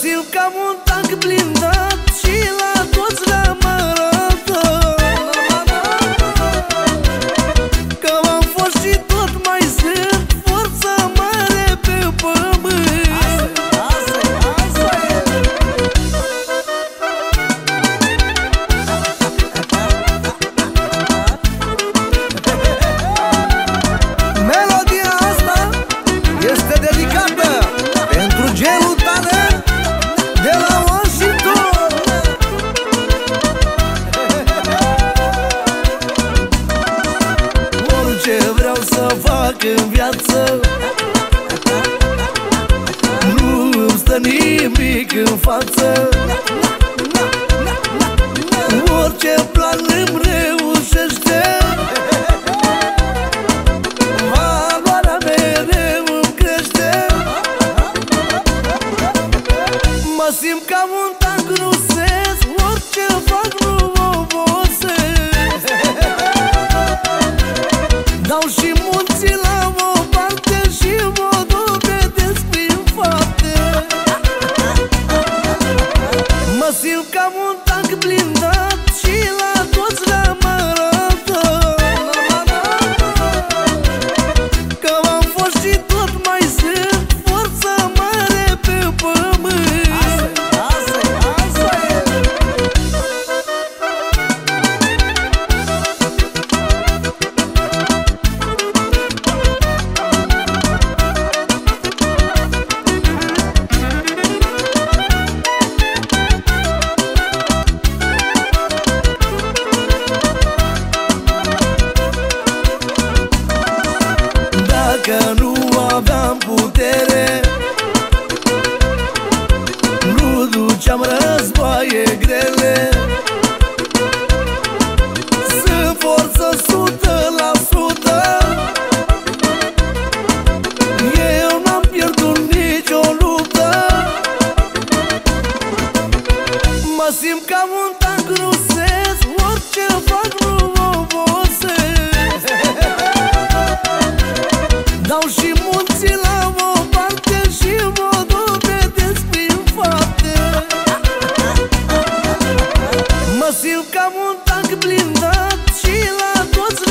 simt ca un tank blindat Și la toți nimic în viață. Nu îmi stă nimic în față. Orice plan îmi reușește. Valoarea mereu îmi crește. Mă simt ca un ca un tank blindat Și la toți că nu aveam putere Nu duceam războaie grele. un tank blindat Și la toți